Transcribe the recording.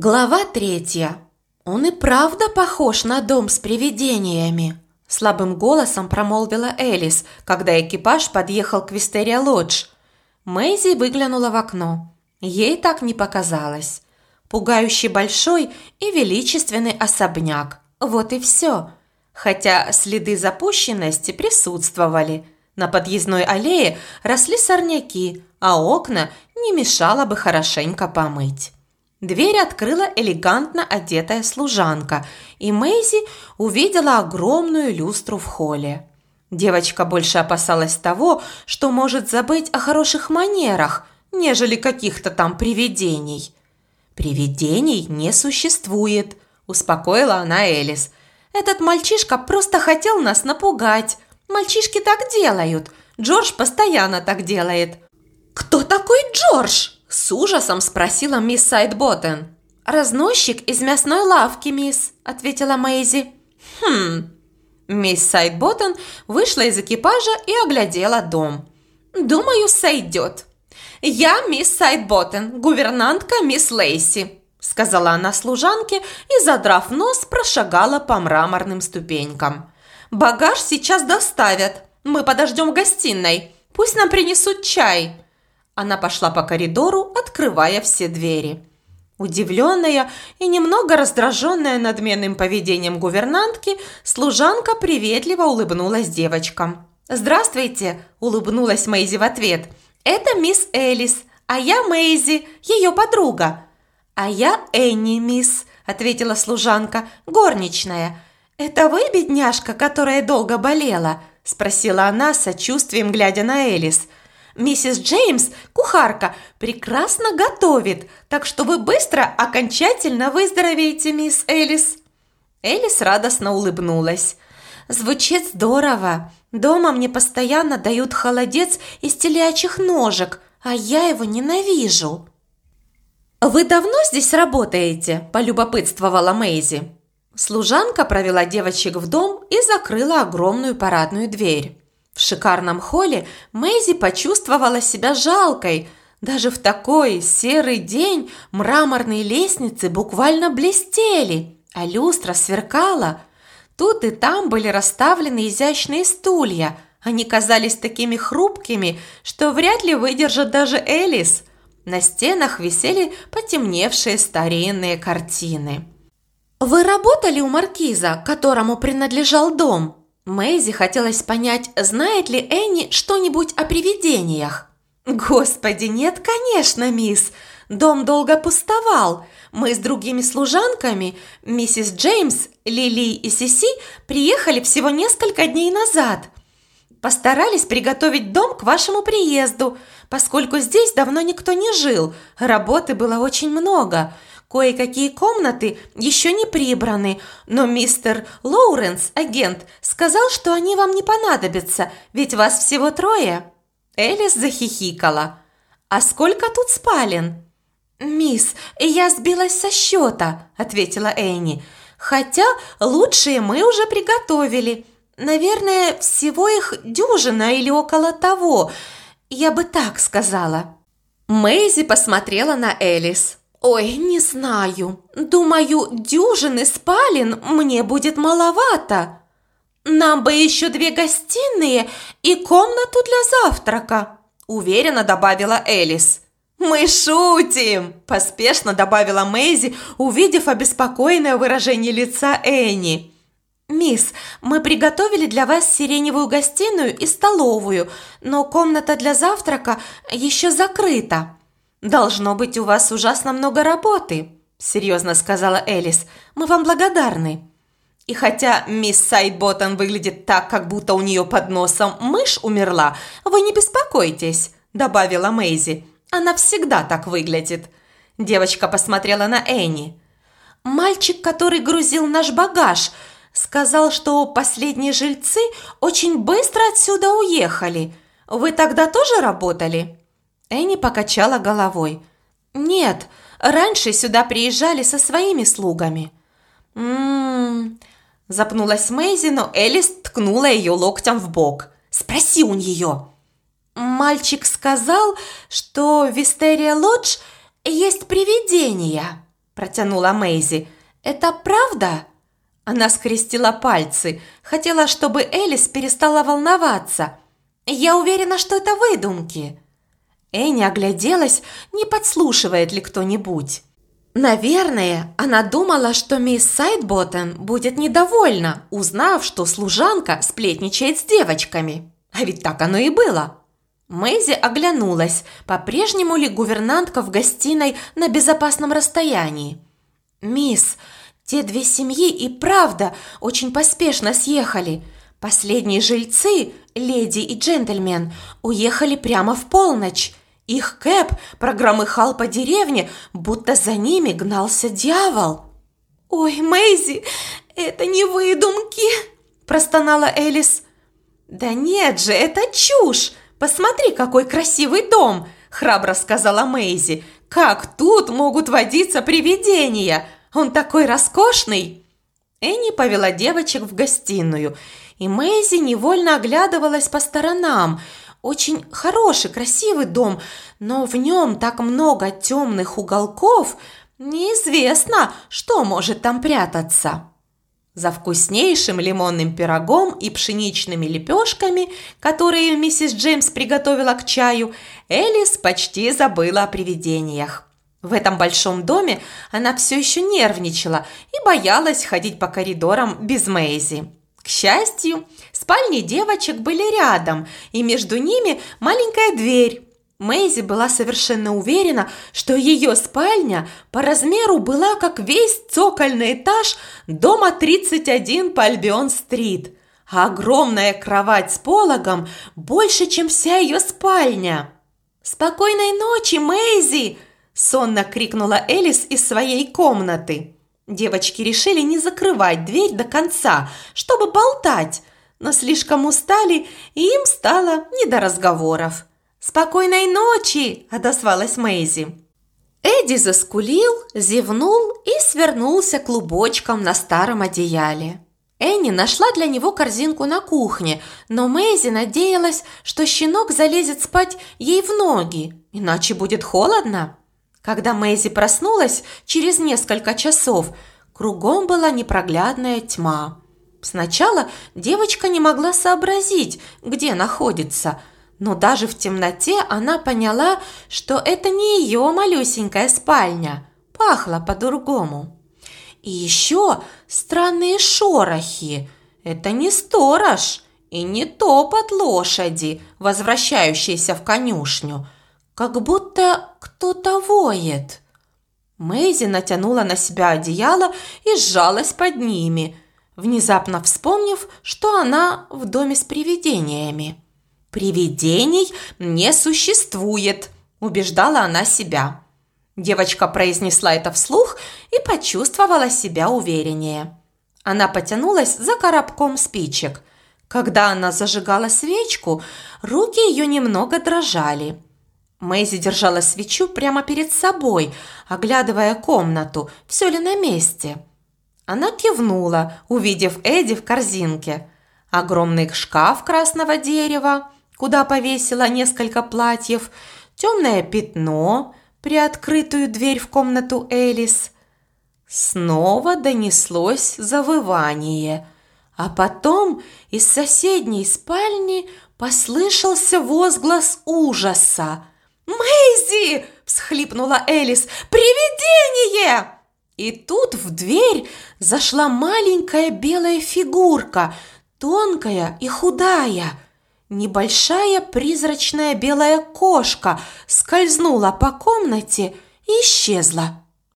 Глава третья. Он и правда похож на дом с привидениями. Слабым голосом промолвила Элис, когда экипаж подъехал к Вистерия Лодж. Мэйзи выглянула в окно. Ей так не показалось. Пугающий большой и величественный особняк. Вот и все. Хотя следы запущенности присутствовали. На подъездной аллее росли сорняки, а окна не мешало бы хорошенько помыть. Дверь открыла элегантно одетая служанка, и Мэйзи увидела огромную люстру в холле. Девочка больше опасалась того, что может забыть о хороших манерах, нежели каких-то там привидений. «Привидений не существует», – успокоила она Элис. «Этот мальчишка просто хотел нас напугать. Мальчишки так делают. Джордж постоянно так делает». «Кто такой Джордж?» С ужасом спросила мисс Сайдботтен. «Разносчик из мясной лавки, мисс», – ответила Мэйзи. «Хм». Мисс Сайдботтен вышла из экипажа и оглядела дом. «Думаю, сойдет. Я мисс Сайдботтен, гувернантка мисс Лейси», – сказала она служанке и, задрав нос, прошагала по мраморным ступенькам. «Багаж сейчас доставят. Мы подождем в гостиной. Пусть нам принесут чай». Она пошла по коридору, открывая все двери. Удивленная и немного раздраженная надменным поведением гувернантки, служанка приветливо улыбнулась девочкам. «Здравствуйте!» – улыбнулась Мэйзи в ответ. «Это мисс Элис, а я Мэйзи, ее подруга». «А я Энни, мисс», – ответила служанка, – «горничная». «Это вы, бедняжка, которая долго болела?» – спросила она с сочувствием, глядя на Элис – Миссис Джеймс, кухарка, прекрасно готовит, так что вы быстро окончательно выздоровеете, мисс Элис». Элис радостно улыбнулась. «Звучит здорово. Дома мне постоянно дают холодец из телячьих ножек, а я его ненавижу». «Вы давно здесь работаете?» – полюбопытствовала Мэйзи. Служанка провела девочек в дом и закрыла огромную парадную дверь. В шикарном холле Мэйзи почувствовала себя жалкой. Даже в такой серый день мраморные лестницы буквально блестели, а люстра сверкала. Тут и там были расставлены изящные стулья. Они казались такими хрупкими, что вряд ли выдержат даже Элис. На стенах висели потемневшие старинные картины. «Вы работали у маркиза, которому принадлежал дом?» Мэйзи хотелось понять, знает ли Энни что-нибудь о привидениях. «Господи, нет, конечно, мисс. Дом долго пустовал. Мы с другими служанками, миссис Джеймс, Лили и Сиси, приехали всего несколько дней назад. Постарались приготовить дом к вашему приезду, поскольку здесь давно никто не жил, работы было очень много. Кое-какие комнаты еще не прибраны, но мистер Лоуренс, агент, сказал, что они вам не понадобятся, ведь вас всего трое». Элис захихикала. «А сколько тут спален?» «Мисс, я сбилась со счета», – ответила Энни. «Хотя лучшие мы уже приготовили. Наверное, всего их дюжина или около того. Я бы так сказала». Мэйзи посмотрела на Элис. «Ой, не знаю. Думаю, дюжины спален мне будет маловато. Нам бы еще две гостиные и комнату для завтрака», уверенно добавила Элис. «Мы шутим!» – поспешно добавила Мэйзи, увидев обеспокоенное выражение лица Энни. «Мисс, мы приготовили для вас сиреневую гостиную и столовую, но комната для завтрака еще закрыта», «Должно быть, у вас ужасно много работы», – серьезно сказала Элис. «Мы вам благодарны». И хотя мисс Сайдботтон выглядит так, как будто у нее под носом мышь умерла, вы не беспокойтесь, добавила Мэйзи. Она всегда так выглядит. Девочка посмотрела на Энни. Мальчик, который грузил наш багаж, сказал, что последние жильцы очень быстро отсюда уехали. Вы тогда тоже работали? Энни покачала головой. «Нет, раньше сюда приезжали со своими слугами». «М-м-м...» Запнулась Мэйзи, но Элис ткнула ее локтем в бок. «Спроси у нее». «Мальчик сказал, что в Вистерия Лодж есть привидения», протянула Мэйзи. «Это правда?» Она скрестила пальцы, хотела, чтобы Элис перестала волноваться. «Я уверена, что это выдумки». Энни огляделась, не подслушивает ли кто-нибудь. Наверное, она думала, что мисс Сайдботтен будет недовольна, узнав, что служанка сплетничает с девочками. А ведь так оно и было. Мэйзи оглянулась, по-прежнему ли гувернантка в гостиной на безопасном расстоянии. «Мисс, те две семьи и правда очень поспешно съехали. Последние жильцы, леди и джентльмен, уехали прямо в полночь. Их кэп прогромыхал по деревне, будто за ними гнался дьявол. «Ой, Мэйзи, это не выдумки!» – простонала Элис. «Да нет же, это чушь! Посмотри, какой красивый дом!» – храбро сказала Мэйзи. «Как тут могут водиться привидения? Он такой роскошный!» Энни повела девочек в гостиную, и Мэйзи невольно оглядывалась по сторонам – очень хороший, красивый дом, но в нем так много темных уголков, неизвестно, что может там прятаться. За вкуснейшим лимонным пирогом и пшеничными лепешками, которые миссис Джеймс приготовила к чаю, Элис почти забыла о привидениях. В этом большом доме она все еще нервничала и боялась ходить по коридорам без Мэйзи. К счастью, спальни девочек были рядом, и между ними маленькая дверь. Мэйзи была совершенно уверена, что ее спальня по размеру была как весь цокольный этаж дома 31 по Альбион-стрит, а огромная кровать с пологом больше, чем вся ее спальня. «Спокойной ночи, Мэйзи!» – сонно крикнула Элис из своей комнаты. Девочки решили не закрывать дверь до конца, чтобы болтать, но слишком устали, и им стало не до разговоров. «Спокойной ночи!» – отозвалась Мэйзи. Эдди заскулил, зевнул и свернулся клубочком на старом одеяле. Энни нашла для него корзинку на кухне, но Мэйзи надеялась, что щенок залезет спать ей в ноги, иначе будет холодно. Когда Мэйзи проснулась через несколько часов, кругом была непроглядная тьма. Сначала девочка не могла сообразить, где находится, но даже в темноте она поняла, что это не ее малюсенькая спальня, пахло по-другому. И еще странные шорохи. Это не сторож и не топот лошади, возвращающейся в конюшню – как будто кто-то воет. Мэйзи натянула на себя одеяло и сжалась под ними, внезапно вспомнив, что она в доме с привидениями. «Привидений не существует», – убеждала она себя. Девочка произнесла это вслух и почувствовала себя увереннее. Она потянулась за коробком спичек. Когда она зажигала свечку, руки ее немного дрожали – Мэйзи держала свечу прямо перед собой, оглядывая комнату, все ли на месте. Она кивнула, увидев Эдди в корзинке. Огромный шкаф красного дерева, куда повесила несколько платьев, темное пятно, приоткрытую дверь в комнату Элис. Снова донеслось завывание, а потом из соседней спальни послышался возглас ужаса – «Мэйзи!» – всхлипнула Элис. «Привидение!» И тут в дверь зашла маленькая белая фигурка, тонкая и худая. Небольшая призрачная белая кошка скользнула по комнате и исчезла.